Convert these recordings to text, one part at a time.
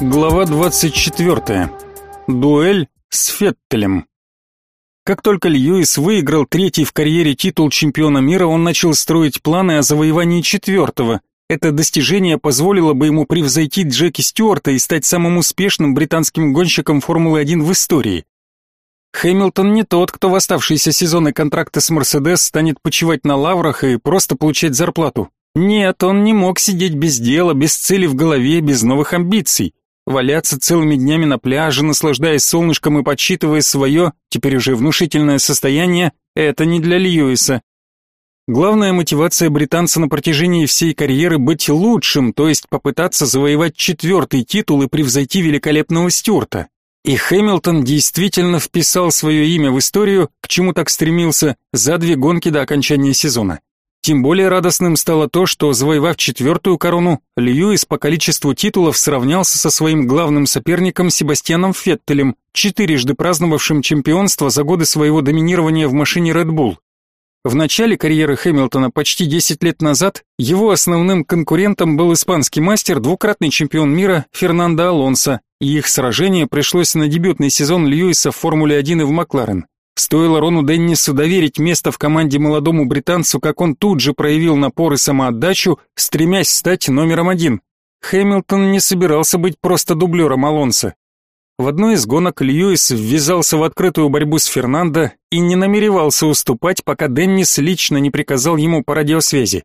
Глава 24. Дуэль с Феттелем. Как только Льюис выиграл третий в карьере титул чемпиона мира, он начал строить планы о завоевании четвертого. Это достижение позволило бы ему превзойти Джеки Стюарта и стать самым успешным британским гонщиком Формулы-1 в истории. Хэмилтон не тот, кто в оставшиеся сезоны контракта с Мерседес станет почивать на лаврах и просто получать зарплату. Нет, он не мог сидеть без дела, без цели в голове, без новых амбиций. Валяться целыми днями на пляже, наслаждаясь солнышком и подсчитывая свое, теперь уже внушительное состояние, это не для Льюиса. Главная мотивация британца на протяжении всей карьеры быть лучшим, то есть попытаться завоевать четвертый титул и превзойти великолепного Стюарта. И Хэмилтон действительно вписал свое имя в историю, к чему так стремился, за две гонки до окончания сезона. Тем более радостным стало то, что, завоевав четвертую корону, Льюис по количеству титулов сравнялся со своим главным соперником Себастьяном Феттелем, четырежды праздновавшим чемпионство за годы своего доминирования в машине Red Bull. В начале карьеры Хэмилтона почти 10 лет назад его основным конкурентом был испанский мастер, двукратный чемпион мира Фернандо Алонсо, и их сражение пришлось на дебютный сезон Льюиса в Формуле-1 и в Макларен. Стоило Рону Деннису доверить место в команде молодому британцу, как он тут же проявил напор и самоотдачу, стремясь стать номером один. Хэмилтон не собирался быть просто дублером Алонса. В одной из гонок Льюис ввязался в открытую борьбу с Фернандо и не намеревался уступать, пока Деннис лично не приказал ему по радиосвязи.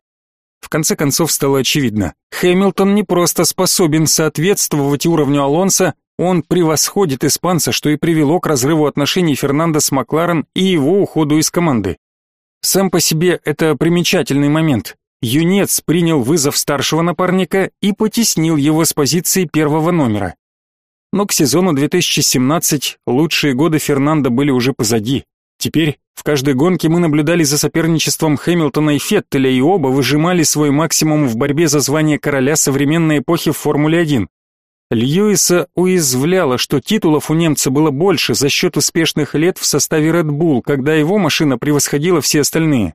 В конце концов стало очевидно, Хэмилтон не просто способен соответствовать уровню Алонса, он превосходит испанца, что и привело к разрыву отношений Фернандо с Макларен и его уходу из команды. Сам по себе это примечательный момент. Юнец принял вызов старшего напарника и потеснил его с позиции первого номера. Но к сезону 2017 лучшие годы Фернандо были уже позади. Теперь в каждой гонке мы наблюдали за соперничеством Хэмилтона и Феттеля, и оба выжимали свой максимум в борьбе за звание короля современной эпохи в Формуле-1. Льюиса уязвляло, что титулов у немца было больше за счет успешных лет в составе Red Bull, когда его машина превосходила все остальные.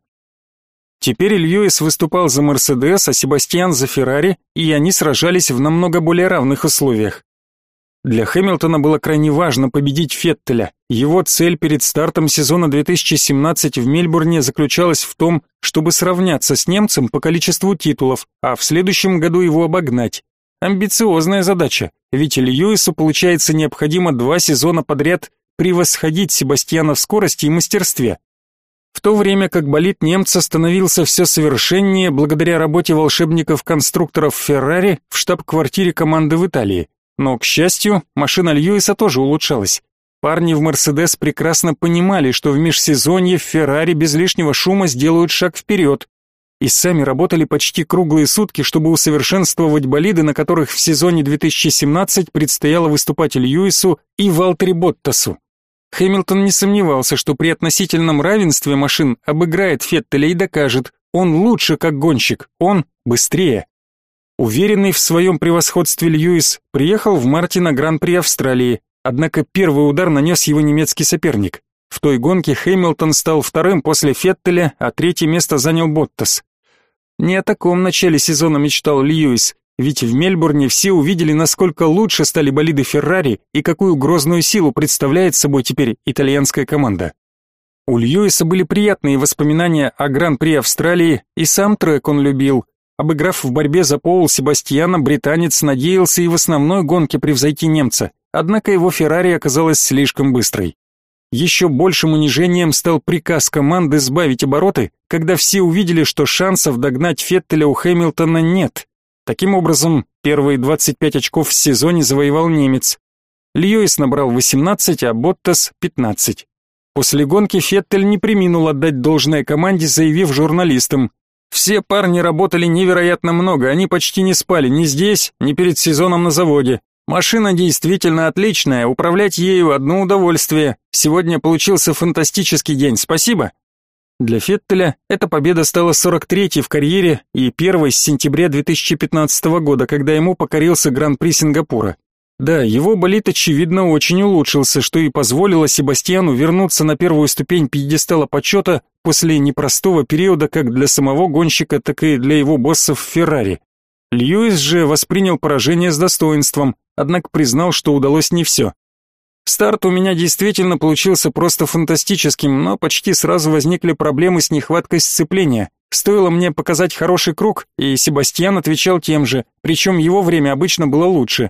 Теперь Льюис выступал за Мерседес, а Себастьян за Феррари, и они сражались в намного более равных условиях. Для Хэмилтона было крайне важно победить Феттеля. Его цель перед стартом сезона 2017 в Мельбурне заключалась в том, чтобы сравняться с немцем по количеству титулов, а в следующем году его обогнать. Амбициозная задача, ведь Льюису, получается, необходимо два сезона подряд превосходить Себастьяна в скорости и мастерстве. В то время как болид немца становился все совершеннее благодаря работе волшебников-конструкторов Феррари в штаб-квартире команды в Италии. Но, к счастью, машина Льюиса тоже улучшалась. Парни в Мерседес прекрасно понимали, что в межсезонье в Феррари без лишнего шума сделают шаг вперед, и сами работали почти круглые сутки, чтобы усовершенствовать болиды, на которых в сезоне 2017 предстояло выступать Льюису и Валтери Боттасу. Хэмилтон не сомневался, что при относительном равенстве машин обыграет Феттеля и докажет, он лучше как гонщик, он быстрее. Уверенный в своем превосходстве Льюис приехал в марте на Гран-при Австралии, однако первый удар нанес его немецкий соперник. В той гонке Хэмилтон стал вторым после Феттеля, а третье место занял Боттас. Не о таком начале сезона мечтал Льюис, ведь в Мельбурне все увидели, насколько лучше стали болиды Феррари и какую грозную силу представляет собой теперь итальянская команда. У Льюиса были приятные воспоминания о Гран-при Австралии, и сам трек он любил. Обыграв в борьбе за Поул Себастьяна, британец надеялся и в основной гонке превзойти немца, однако его Феррари оказалась слишком быстрой. Еще большим унижением стал приказ команды сбавить обороты, когда все увидели, что шансов догнать Феттеля у Хэмилтона нет. Таким образом, первые 25 очков в сезоне завоевал немец. Льюис набрал 18, а Боттас 15. После гонки Феттель не приминул отдать должное команде, заявив журналистам: "Все парни работали невероятно много, они почти не спали ни здесь, ни перед сезоном на заводе. Машина действительно отличная, управлять ею одно удовольствие. Сегодня получился фантастический день, спасибо. Для Феттеля эта победа стала 43-й в карьере и первой с сентября 2015 года, когда ему покорился Гран-при Сингапура. Да, его болид очевидно очень улучшился, что и позволило Себастьяну вернуться на первую ступень пьедестала почета после непростого периода как для самого гонщика, так и для его боссов Феррари. Льюис же воспринял поражение с достоинством, однако признал, что удалось не все. Старт у меня действительно получился просто фантастическим, но почти сразу возникли проблемы с нехваткой сцепления. Стоило мне показать хороший круг, и Себастьян отвечал тем же, причем его время обычно было лучше.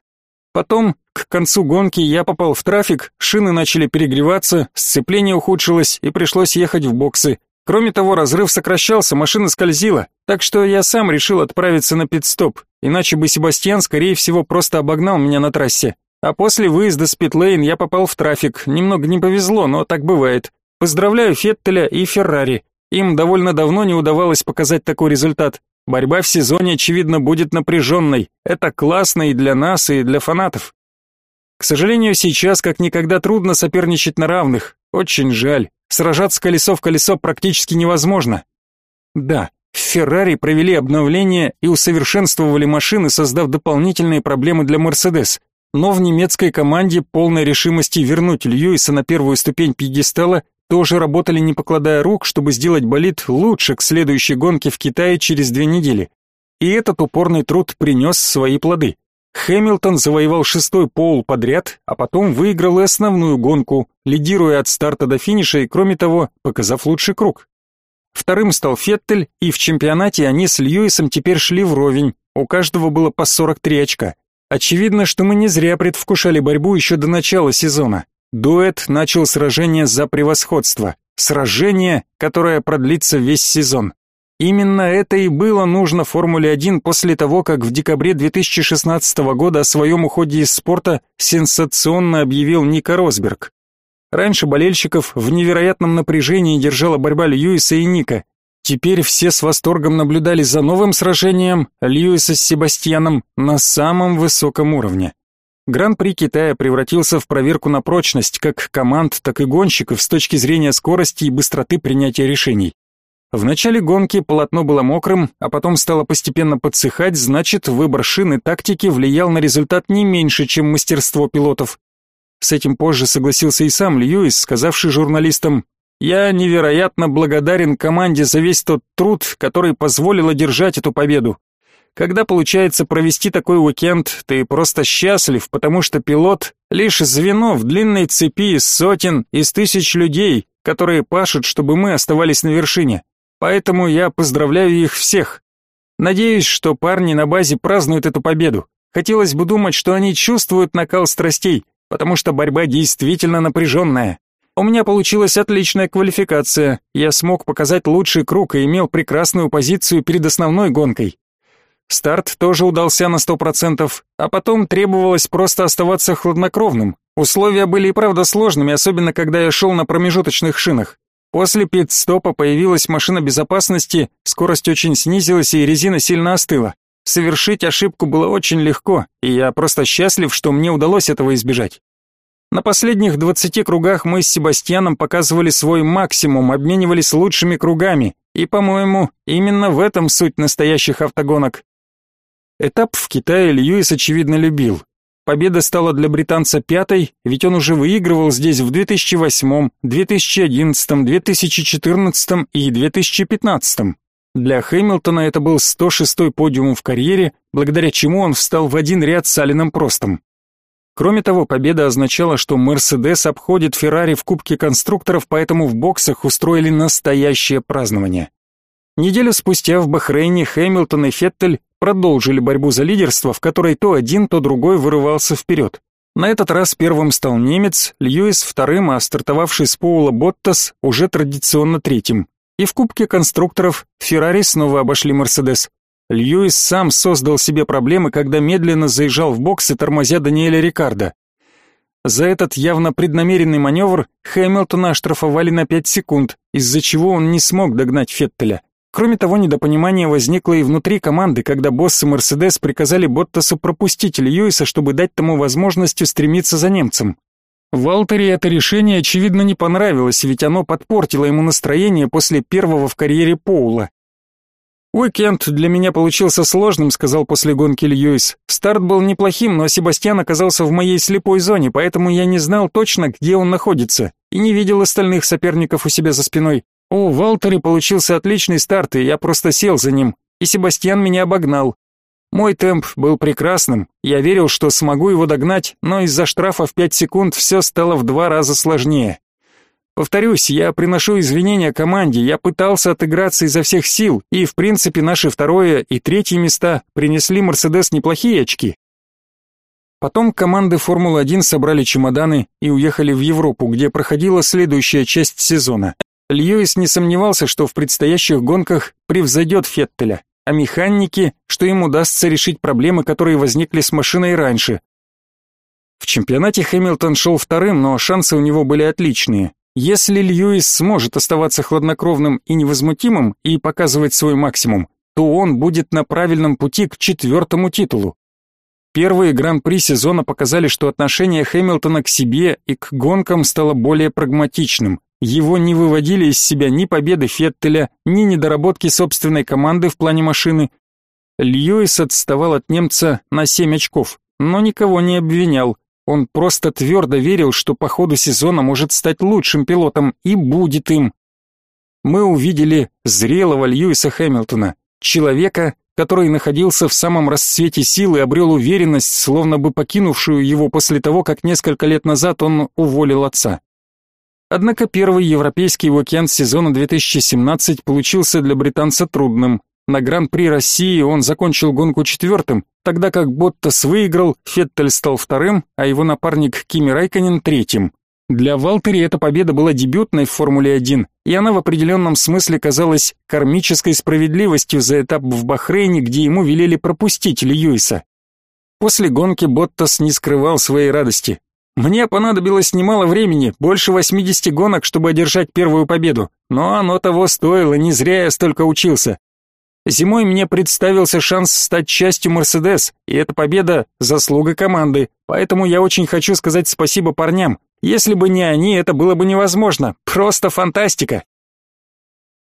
Потом, к концу гонки, я попал в трафик, шины начали перегреваться, сцепление ухудшилось и пришлось ехать в боксы. Кроме того, разрыв сокращался, машина скользила, так что я сам решил отправиться на пит-стоп, иначе бы Себастьян, скорее всего, просто обогнал меня на трассе. А после выезда с питлейн я попал в трафик, немного не повезло, но так бывает. Поздравляю Феттеля и Феррари, им довольно давно не удавалось показать такой результат. Борьба в сезоне, очевидно, будет напряженной. Это классно и для нас, и для фанатов. К сожалению, сейчас как никогда трудно соперничать на равных. Очень жаль. Сражаться колесо в колесо практически невозможно. Да, в Феррари провели обновление и усовершенствовали машины, создав дополнительные проблемы для Мерседес. Но в немецкой команде полной решимости вернуть Льюиса на первую ступень пьедестала тоже работали не покладая рук, чтобы сделать болид лучше к следующей гонке в Китае через две недели. И этот упорный труд принес свои плоды. Хэмилтон завоевал шестой пол подряд, а потом выиграл и основную гонку, лидируя от старта до финиша и, кроме того, показав лучший круг. Вторым стал Феттель, и в чемпионате они с Льюисом теперь шли вровень, у каждого было по 43 очка. Очевидно, что мы не зря предвкушали борьбу еще до начала сезона. Дуэт начал сражение за превосходство. Сражение, которое продлится весь сезон. Именно это и было нужно Формуле-1 после того, как в декабре 2016 года о своем уходе из спорта сенсационно объявил Ника Росберг. Раньше болельщиков в невероятном напряжении держала борьба Льюиса и Ника. Теперь все с восторгом наблюдали за новым сражением Льюиса с Себастьяном на самом высоком уровне. Гран-при Китая превратился в проверку на прочность как команд, так и гонщиков с точки зрения скорости и быстроты принятия решений. В начале гонки полотно было мокрым, а потом стало постепенно подсыхать, значит, выбор шин и тактики влиял на результат не меньше, чем мастерство пилотов. С этим позже согласился и сам Льюис, сказавший журналистам, «Я невероятно благодарен команде за весь тот труд, который позволил одержать эту победу. Когда получается провести такой уикенд, ты просто счастлив, потому что пилот — лишь звено в длинной цепи из сотен, из тысяч людей, которые пашут, чтобы мы оставались на вершине. Поэтому я поздравляю их всех. Надеюсь, что парни на базе празднуют эту победу. Хотелось бы думать, что они чувствуют накал страстей, потому что борьба действительно напряженная. У меня получилась отличная квалификация. Я смог показать лучший круг и имел прекрасную позицию перед основной гонкой. Старт тоже удался на сто процентов, а потом требовалось просто оставаться хладнокровным. Условия были и правда сложными, особенно когда я шел на промежуточных шинах. После пит-стопа появилась машина безопасности, скорость очень снизилась и резина сильно остыла. Совершить ошибку было очень легко, и я просто счастлив, что мне удалось этого избежать. На последних 20 кругах мы с Себастьяном показывали свой максимум, обменивались лучшими кругами, и, по-моему, именно в этом суть настоящих автогонок. Этап в Китае Льюис очевидно любил. Победа стала для британца пятой, ведь он уже выигрывал здесь в 2008, 2011, 2014 и 2015. Для Хэмилтона это был 106-й подиум в карьере, благодаря чему он встал в один ряд с Алином Простом. Кроме того, победа означала, что Мерседес обходит Феррари в Кубке конструкторов, поэтому в боксах устроили настоящее празднование. Неделю спустя в Бахрейне Хэмилтон и Феттель продолжили борьбу за лидерство, в которой то один, то другой вырывался вперед. На этот раз первым стал немец, Льюис вторым, а стартовавший с Поула Боттас уже традиционно третьим. И в Кубке конструкторов Феррари снова обошли Мерседес. Льюис сам создал себе проблемы, когда медленно заезжал в боксы, тормозя Даниэля Рикардо. За этот явно преднамеренный маневр Хэмилтона оштрафовали на 5 секунд, из-за чего он не смог догнать Феттеля. Кроме того, недопонимание возникло и внутри команды, когда боссы Мерседес приказали Боттасу пропустить Льюиса, чтобы дать тому возможность устремиться за немцем. Валтери это решение очевидно не понравилось, ведь оно подпортило ему настроение после первого в карьере поула. «Уикенд для меня получился сложным», — сказал после гонки Льюис. «Старт был неплохим, но Себастьян оказался в моей слепой зоне, поэтому я не знал точно, где он находится, и не видел остальных соперников у себя за спиной. У Валтери получился отличный старт, и я просто сел за ним, и Себастьян меня обогнал. Мой темп был прекрасным, я верил, что смогу его догнать, но из-за штрафа в 5 секунд все стало в два раза сложнее. Повторюсь, я приношу извинения команде, я пытался отыграться изо всех сил, и в принципе наши второе и третье места принесли Мерседес неплохие очки. Потом команды Формулы-1 собрали чемоданы и уехали в Европу, где проходила следующая часть сезона. Льюис не сомневался, что в предстоящих гонках превзойдет Феттеля, а механики, что им удастся решить проблемы, которые возникли с машиной раньше. В чемпионате Хэмилтон шел вторым, но шансы у него были отличные. Если Льюис сможет оставаться хладнокровным и невозмутимым и показывать свой максимум, то он будет на правильном пути к четвертому титулу. Первые гран-при сезона показали, что отношение Хэмилтона к себе и к гонкам стало более прагматичным. Его не выводили из себя ни победы Феттеля, ни недоработки собственной команды в плане машины. Льюис отставал от немца на 7 очков, но никого не обвинял. Он просто твердо верил, что по ходу сезона может стать лучшим пилотом и будет им. Мы увидели зрелого Льюиса Хэмилтона, человека, который находился в самом расцвете сил и обрел уверенность, словно бы покинувшую его после того, как несколько лет назад он уволил отца. Однако первый европейский уикенд сезона 2017 получился для британца трудным. На Гран-при России он закончил гонку четвертым, тогда как Боттас выиграл, Феттель стал вторым, а его напарник Кими Райконен третьим. Для Валтери эта победа была дебютной в Формуле-1, и она в определенном смысле казалась кармической справедливостью за этап в Бахрейне, где ему велели пропустить Льюиса. После гонки Боттас не скрывал своей радости. «Мне понадобилось немало времени, больше 80 гонок, чтобы одержать первую победу, но оно того стоило, не зря я столько учился. Зимой мне представился шанс стать частью Мерседес, и эта победа – заслуга команды, поэтому я очень хочу сказать спасибо парням, если бы не они, это было бы невозможно. Просто фантастика.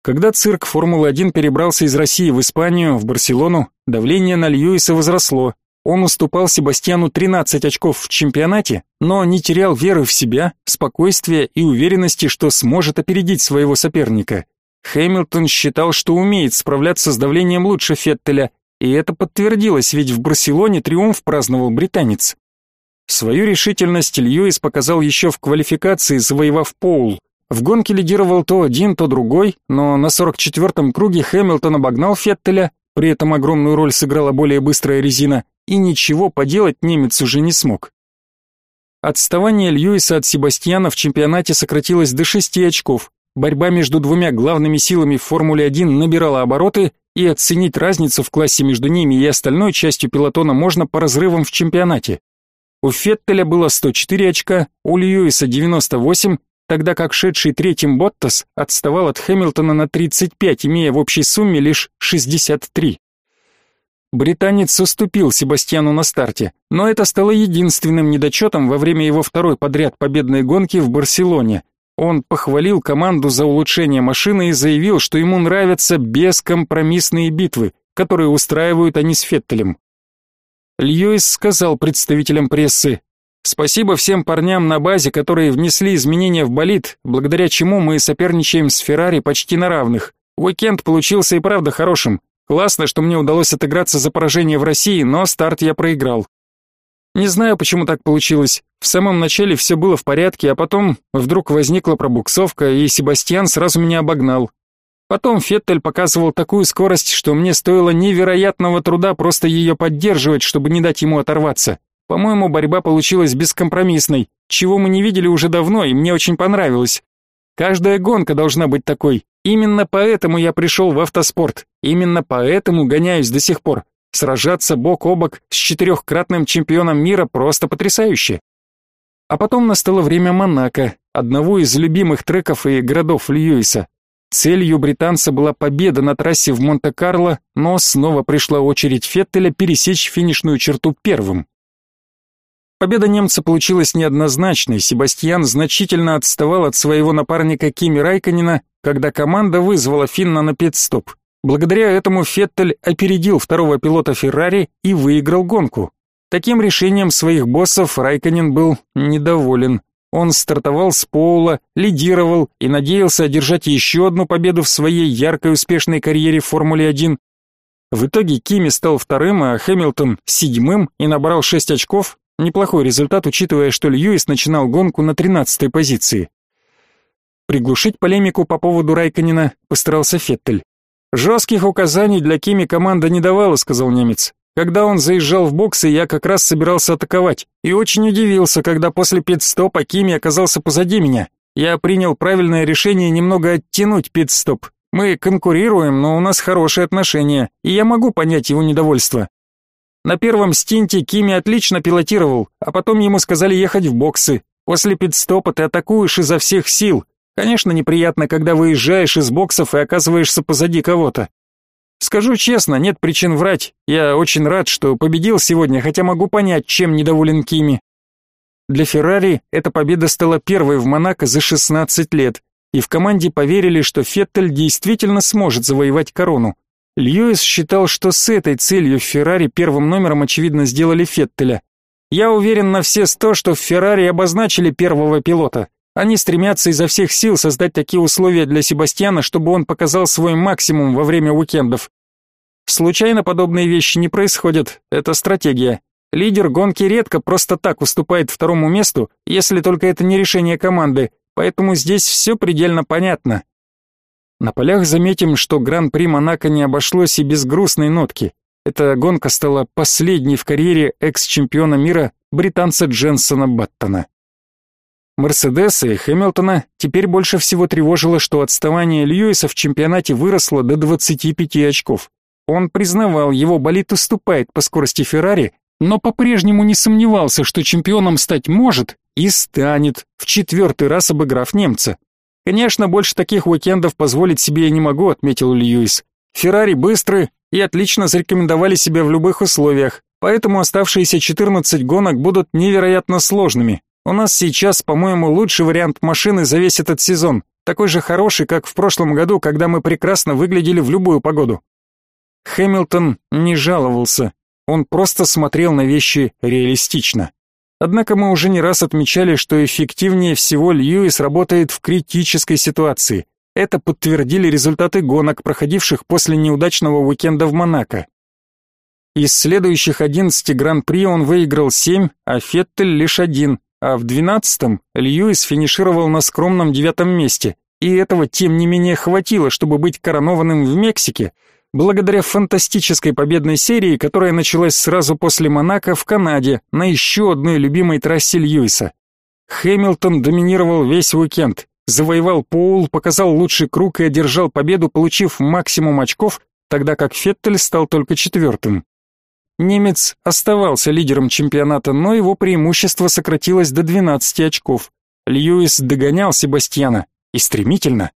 Когда цирк Формулы-1 перебрался из России в Испанию, в Барселону, давление на Льюиса возросло. Он уступал Себастьяну 13 очков в чемпионате, но не терял веры в себя, спокойствия и уверенности, что сможет опередить своего соперника. Хэмилтон считал, что умеет справляться с давлением лучше Феттеля, и это подтвердилось, ведь в Барселоне триумф праздновал британец. Свою решительность Льюис показал еще в квалификации, завоевав Поул. В гонке лидировал то один, то другой, но на 44-м круге Хэмилтон обогнал Феттеля, при этом огромную роль сыграла более быстрая резина, и ничего поделать немец уже не смог. Отставание Льюиса от Себастьяна в чемпионате сократилось до 6 очков. Борьба между двумя главными силами в Формуле-1 набирала обороты, и оценить разницу в классе между ними и остальной частью пилотона можно по разрывам в чемпионате. У Феттеля было 104 очка, у Льюиса 98, тогда как шедший третьим Боттас отставал от Хэмилтона на 35, имея в общей сумме лишь 63. Британец уступил Себастьяну на старте, но это стало единственным недочетом во время его второй подряд победной гонки в Барселоне. Он похвалил команду за улучшение машины и заявил, что ему нравятся бескомпромиссные битвы, которые устраивают они с Феттелем. Льюис сказал представителям прессы, «Спасибо всем парням на базе, которые внесли изменения в болид, благодаря чему мы соперничаем с Феррари почти на равных. Уикенд получился и правда хорошим. Классно, что мне удалось отыграться за поражение в России, но старт я проиграл. Не знаю, почему так получилось. В самом начале все было в порядке, а потом вдруг возникла пробуксовка, и Себастьян сразу меня обогнал. Потом Феттель показывал такую скорость, что мне стоило невероятного труда просто ее поддерживать, чтобы не дать ему оторваться. По-моему, борьба получилась бескомпромиссной, чего мы не видели уже давно, и мне очень понравилось. Каждая гонка должна быть такой. Именно поэтому я пришел в автоспорт. Именно поэтому гоняюсь до сих пор. Сражаться бок о бок с четырехкратным чемпионом мира просто потрясающе. А потом настало время Монако, одного из любимых треков и городов Льюиса. Целью британца была победа на трассе в Монте-Карло, но снова пришла очередь Феттеля пересечь финишную черту первым. Победа немца получилась неоднозначной, Себастьян значительно отставал от своего напарника Кими Райконена, когда команда вызвала Финна на пит-стоп. Благодаря этому Феттель опередил второго пилота Феррари и выиграл гонку. Таким решением своих боссов Райконен был недоволен. Он стартовал с пола, лидировал и надеялся одержать еще одну победу в своей яркой успешной карьере в Формуле-1. В итоге Кими стал вторым, а Хэмилтон седьмым и набрал шесть очков. Неплохой результат, учитывая, что Льюис начинал гонку на тринадцатой позиции. Приглушить полемику по поводу Райканина постарался Феттель. «Жестких указаний для Кими команда не давала», — сказал немец. «Когда он заезжал в боксы, я как раз собирался атаковать. И очень удивился, когда после пит-стопа Кими оказался позади меня. Я принял правильное решение немного оттянуть пит-стоп. Мы конкурируем, но у нас хорошие отношения, и я могу понять его недовольство. На первом стинте Кими отлично пилотировал, а потом ему сказали ехать в боксы. После пит-стопа ты атакуешь изо всех сил. Конечно, неприятно, когда выезжаешь из боксов и оказываешься позади кого-то. Скажу честно, нет причин врать. Я очень рад, что победил сегодня, хотя могу понять, чем недоволен Кими. Для Феррари эта победа стала первой в Монако за 16 лет, и в команде поверили, что Феттель действительно сможет завоевать корону. Льюис считал, что с этой целью в Феррари первым номером очевидно сделали Феттеля. Я уверен на все сто, что в Феррари обозначили первого пилота. Они стремятся изо всех сил создать такие условия для Себастьяна, чтобы он показал свой максимум во время уикендов. Случайно подобные вещи не происходят, это стратегия. Лидер гонки редко просто так уступает второму месту, если только это не решение команды, поэтому здесь все предельно понятно. На полях заметим, что Гран-при Монако не обошлось и без грустной нотки. Эта гонка стала последней в карьере экс-чемпиона мира британца Дженсона Баттона. Мерседеса и Хэмилтона теперь больше всего тревожило, что отставание Льюиса в чемпионате выросло до 25 очков. Он признавал, его болид уступает по скорости Феррари, но по-прежнему не сомневался, что чемпионом стать может и станет, в четвертый раз обыграв немца. Конечно, больше таких уикендов позволить себе я не могу, отметил Льюис. Феррари быстры и отлично зарекомендовали себя в любых условиях, поэтому оставшиеся 14 гонок будут невероятно сложными. У нас сейчас, по-моему, лучший вариант машины за весь этот сезон, такой же хороший, как в прошлом году, когда мы прекрасно выглядели в любую погоду. Хэмилтон не жаловался, он просто смотрел на вещи реалистично. Однако мы уже не раз отмечали, что эффективнее всего Льюис работает в критической ситуации. Это подтвердили результаты гонок, проходивших после неудачного уикенда в Монако. Из следующих 11 гран-при он выиграл 7, а Феттель лишь один, а в 12-м Льюис финишировал на скромном девятом месте, и этого тем не менее хватило, чтобы быть коронованным в Мексике – благодаря фантастической победной серии, которая началась сразу после Монако в Канаде на еще одной любимой трассе Льюиса. Хэмилтон доминировал весь уикенд, завоевал Поул, показал лучший круг и одержал победу, получив максимум очков, тогда как Феттель стал только четвертым. Немец оставался лидером чемпионата, но его преимущество сократилось до 12 очков. Льюис догонял Себастьяна и стремительно.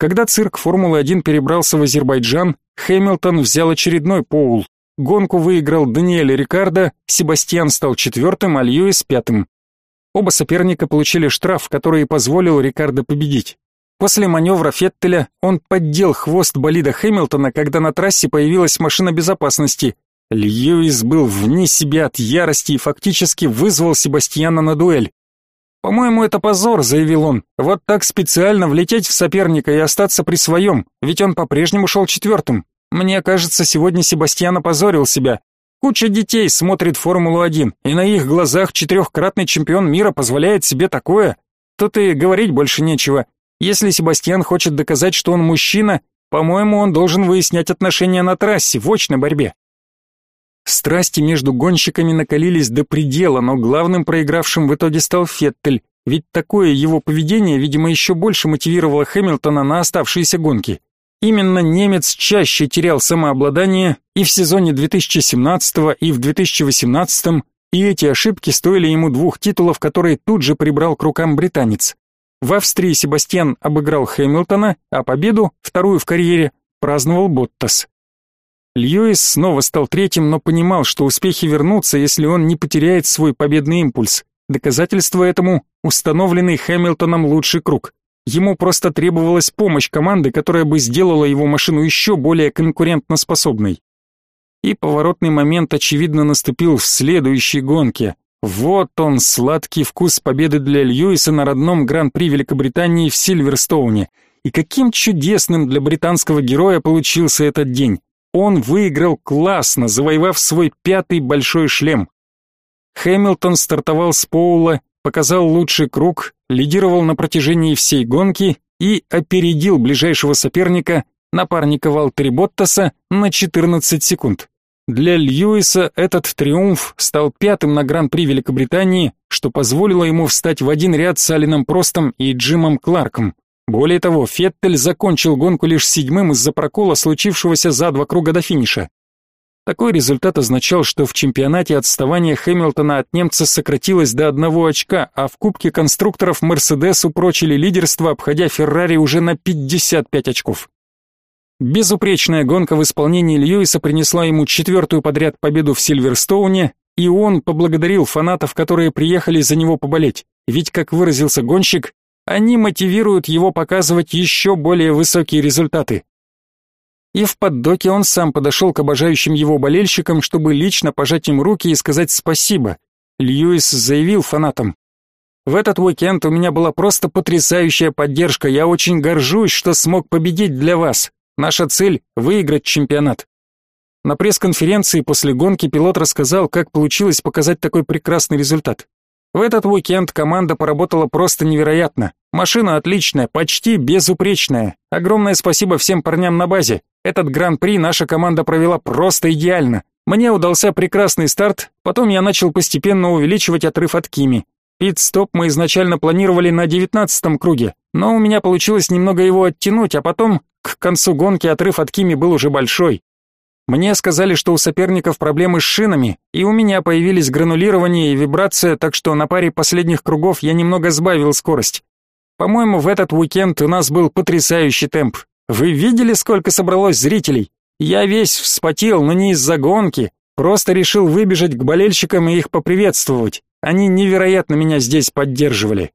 Когда цирк Формулы-1 перебрался в Азербайджан, Хэмилтон взял очередной поул. Гонку выиграл Даниэль Рикардо, Себастьян стал четвертым, а Льюис пятым. Оба соперника получили штраф, который позволил Рикардо победить. После маневра Феттеля он поддел хвост болида Хэмилтона, когда на трассе появилась машина безопасности. Льюис был вне себя от ярости и фактически вызвал Себастьяна на дуэль. «По-моему, это позор», — заявил он. «Вот так специально влететь в соперника и остаться при своем, ведь он по-прежнему шел четвертым. Мне кажется, сегодня Себастьян опозорил себя. Куча детей смотрит Формулу-1, и на их глазах четырехкратный чемпион мира позволяет себе такое. Тут и говорить больше нечего. Если Себастьян хочет доказать, что он мужчина, по-моему, он должен выяснять отношения на трассе, в очной борьбе. Страсти между гонщиками накалились до предела, но главным проигравшим в итоге стал Феттель, ведь такое его поведение, видимо, еще больше мотивировало Хэмилтона на оставшиеся гонки. Именно немец чаще терял самообладание и в сезоне 2017 и в 2018, и эти ошибки стоили ему двух титулов, которые тут же прибрал к рукам британец. В Австрии Себастьян обыграл Хэмилтона, а победу, вторую в карьере, праздновал Боттас. Льюис снова стал третьим, но понимал, что успехи вернутся, если он не потеряет свой победный импульс. Доказательство этому – установленный Хэмилтоном лучший круг. Ему просто требовалась помощь команды, которая бы сделала его машину еще более конкурентноспособной. И поворотный момент, очевидно, наступил в следующей гонке. Вот он, сладкий вкус победы для Льюиса на родном Гран-при Великобритании в Сильверстоуне. И каким чудесным для британского героя получился этот день. Он выиграл классно, завоевав свой пятый большой шлем. Хэмилтон стартовал с Поула, показал лучший круг, лидировал на протяжении всей гонки и опередил ближайшего соперника, напарника Валтери Боттаса, на 14 секунд. Для Льюиса этот триумф стал пятым на Гран-при Великобритании, что позволило ему встать в один ряд с Алином Простом и Джимом Кларком. Более того, Феттель закончил гонку лишь седьмым из-за прокола, случившегося за два круга до финиша. Такой результат означал, что в чемпионате отставание Хэмилтона от немца сократилось до одного очка, а в Кубке конструкторов Мерседес упрочили лидерство, обходя Феррари уже на 55 очков. Безупречная гонка в исполнении Льюиса принесла ему четвертую подряд победу в Сильверстоуне, и он поблагодарил фанатов, которые приехали за него поболеть, ведь, как выразился гонщик, они мотивируют его показывать еще более высокие результаты. И в поддоке он сам подошел к обожающим его болельщикам, чтобы лично пожать им руки и сказать спасибо. Льюис заявил фанатам. В этот уикенд у меня была просто потрясающая поддержка. Я очень горжусь, что смог победить для вас. Наша цель выиграть чемпионат. На пресс-конференции после гонки пилот рассказал, как получилось показать такой прекрасный результат. В этот уикенд команда поработала просто невероятно. Машина отличная, почти безупречная. Огромное спасибо всем парням на базе. Этот гран-при наша команда провела просто идеально. Мне удался прекрасный старт, потом я начал постепенно увеличивать отрыв от Кими. Пит-стоп мы изначально планировали на девятнадцатом круге, но у меня получилось немного его оттянуть, а потом, к концу гонки, отрыв от Кими был уже большой. Мне сказали, что у соперников проблемы с шинами, и у меня появились гранулирование и вибрация, так что на паре последних кругов я немного сбавил скорость. По-моему, в этот уикенд у нас был потрясающий темп. Вы видели, сколько собралось зрителей? Я весь вспотел, но не из-за гонки, просто решил выбежать к болельщикам и их поприветствовать. Они невероятно меня здесь поддерживали.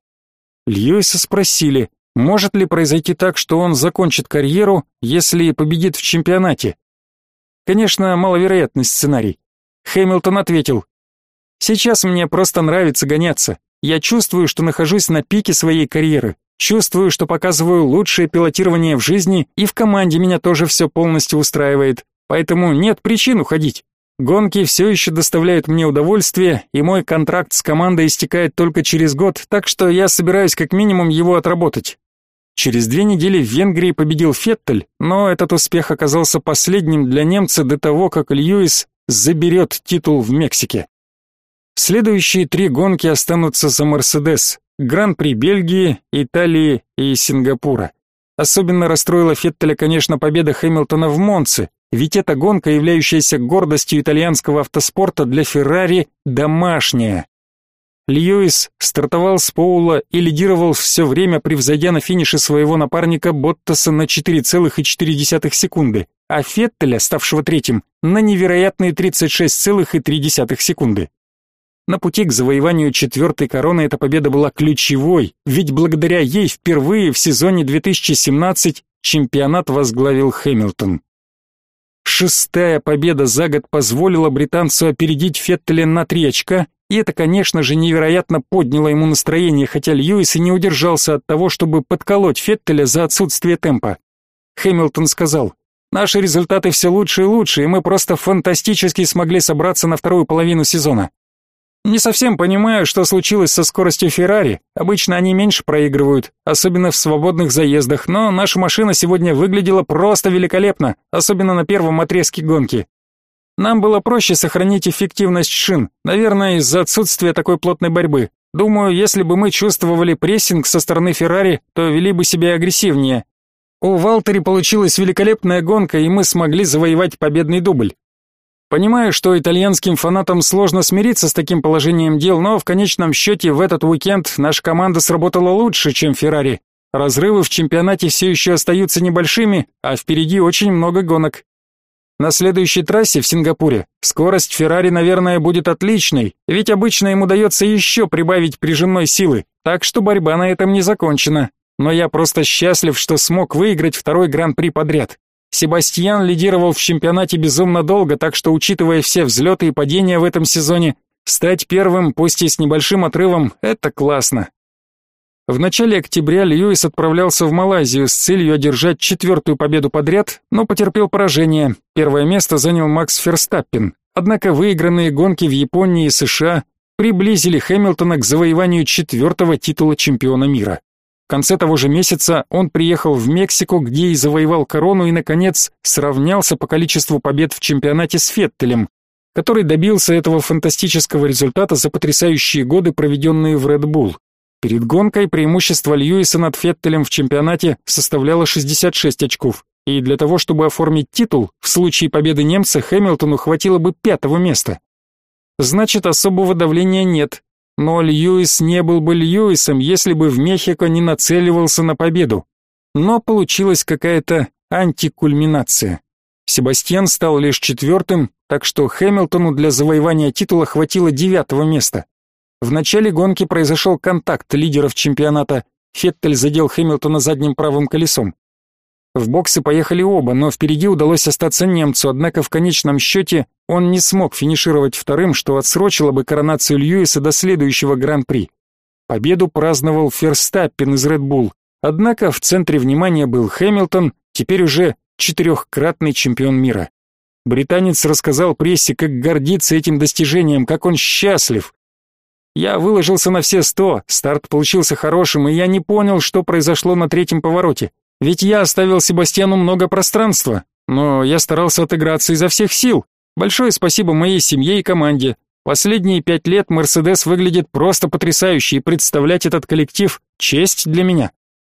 Льюиса спросили, может ли произойти так, что он закончит карьеру, если победит в чемпионате. Конечно, маловероятный сценарий. Хэмилтон ответил: "Сейчас мне просто нравится гоняться. Я чувствую, что нахожусь на пике своей карьеры. Чувствую, что показываю лучшее пилотирование в жизни, и в команде меня тоже все полностью устраивает. Поэтому нет причин уходить. Гонки все еще доставляют мне удовольствие, и мой контракт с командой истекает только через год, так что я собираюсь как минимум его отработать. Через две недели в Венгрии победил Феттель, но этот успех оказался последним для немца до того, как Льюис заберет титул в Мексике. Следующие три гонки останутся за Мерседес. Гран-при Бельгии, Италии и Сингапура. Особенно расстроила Феттеля, конечно, победа Хэмилтона в Монце, ведь эта гонка, являющаяся гордостью итальянского автоспорта для Феррари, домашняя. Льюис стартовал с Поула и лидировал все время, превзойдя на финише своего напарника Боттаса на 4,4 секунды, а Феттеля, ставшего третьим, на невероятные 36,3 секунды. На пути к завоеванию четвертой короны эта победа была ключевой, ведь благодаря ей впервые в сезоне 2017 чемпионат возглавил Хэмилтон. Шестая победа за год позволила британцу опередить Феттеля на три очка и это, конечно же, невероятно подняло ему настроение, хотя Льюис и не удержался от того, чтобы подколоть Феттеля за отсутствие темпа. Хэмилтон сказал, «Наши результаты все лучше и лучше, и мы просто фантастически смогли собраться на вторую половину сезона. Не совсем понимаю, что случилось со скоростью Феррари. Обычно они меньше проигрывают, особенно в свободных заездах, но наша машина сегодня выглядела просто великолепно, особенно на первом отрезке гонки. Нам было проще сохранить эффективность шин, наверное, из-за отсутствия такой плотной борьбы. Думаю, если бы мы чувствовали прессинг со стороны Феррари, то вели бы себя агрессивнее. У Валтери получилась великолепная гонка, и мы смогли завоевать победный дубль. Понимаю, что итальянским фанатам сложно смириться с таким положением дел, но в конечном счете в этот уикенд наша команда сработала лучше, чем Феррари. Разрывы в чемпионате все еще остаются небольшими, а впереди очень много гонок. На следующей трассе в Сингапуре скорость Феррари, наверное, будет отличной, ведь обычно им удается еще прибавить прижимной силы, так что борьба на этом не закончена. Но я просто счастлив, что смог выиграть второй гран-при подряд. Себастьян лидировал в чемпионате безумно долго, так что, учитывая все взлеты и падения в этом сезоне, стать первым, пусть и с небольшим отрывом, это классно. В начале октября Льюис отправлялся в Малайзию с целью одержать четвертую победу подряд, но потерпел поражение. Первое место занял Макс Ферстаппен. Однако выигранные гонки в Японии и США приблизили Хэмилтона к завоеванию четвертого титула чемпиона мира. В конце того же месяца он приехал в Мексику, где и завоевал корону и, наконец, сравнялся по количеству побед в чемпионате с Феттелем, который добился этого фантастического результата за потрясающие годы, проведенные в Red Bull. Перед гонкой преимущество Льюиса над Феттелем в чемпионате составляло 66 очков, и для того, чтобы оформить титул, в случае победы немца Хэмилтону хватило бы пятого места. Значит, особого давления нет, но Льюис не был бы Льюисом, если бы в Мехико не нацеливался на победу. Но получилась какая-то антикульминация. Себастьян стал лишь четвертым, так что Хэмилтону для завоевания титула хватило девятого места. В начале гонки произошел контакт лидеров чемпионата. Феттель задел Хэмилтона задним правым колесом. В боксы поехали оба, но впереди удалось остаться немцу, однако в конечном счете он не смог финишировать вторым, что отсрочило бы коронацию Льюиса до следующего Гран-при. Победу праздновал Ферстаппен из Red Bull, однако в центре внимания был Хэмилтон, теперь уже четырехкратный чемпион мира. Британец рассказал прессе, как гордится этим достижением, как он счастлив. Я выложился на все сто, старт получился хорошим, и я не понял, что произошло на третьем повороте. Ведь я оставил Себастьяну много пространства, но я старался отыграться изо всех сил. Большое спасибо моей семье и команде. Последние пять лет Мерседес выглядит просто потрясающе, и представлять этот коллектив — честь для меня.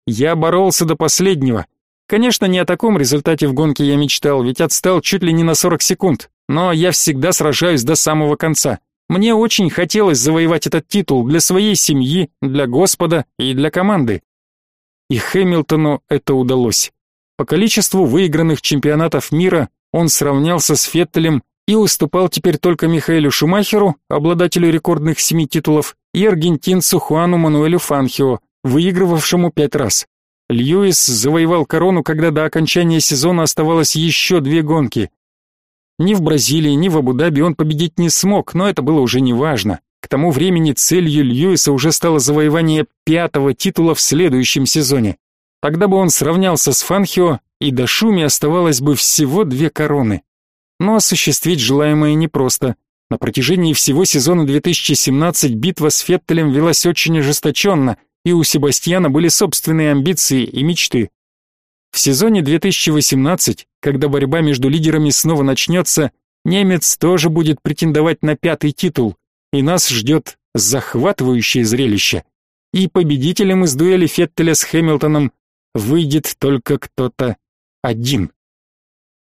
Я боролся до последнего. Конечно, не о таком результате в гонке я мечтал, ведь отстал чуть ли не на 40 секунд, но я всегда сражаюсь до самого конца. Мне очень хотелось завоевать этот титул для своей семьи, для Господа и для команды. И Хэмилтону это удалось. По количеству выигранных чемпионатов мира он сравнялся с Феттелем и уступал теперь только Михаэлю Шумахеру, обладателю рекордных семи титулов, и аргентинцу Хуану Мануэлю Фанхио, выигрывавшему пять раз. Льюис завоевал корону, когда до окончания сезона оставалось еще две гонки, ни в Бразилии, ни в Абу-Даби он победить не смог, но это было уже не важно. К тому времени целью Льюиса уже стало завоевание пятого титула в следующем сезоне. Тогда бы он сравнялся с Фанхио, и до Шуми оставалось бы всего две короны. Но осуществить желаемое непросто. На протяжении всего сезона 2017 битва с Феттелем велась очень ожесточенно, и у Себастьяна были собственные амбиции и мечты. В сезоне 2018, когда борьба между лидерами снова начнется, немец тоже будет претендовать на пятый титул, и нас ждет захватывающее зрелище. И победителем из дуэли Феттеля с Хэмилтоном выйдет только кто-то один.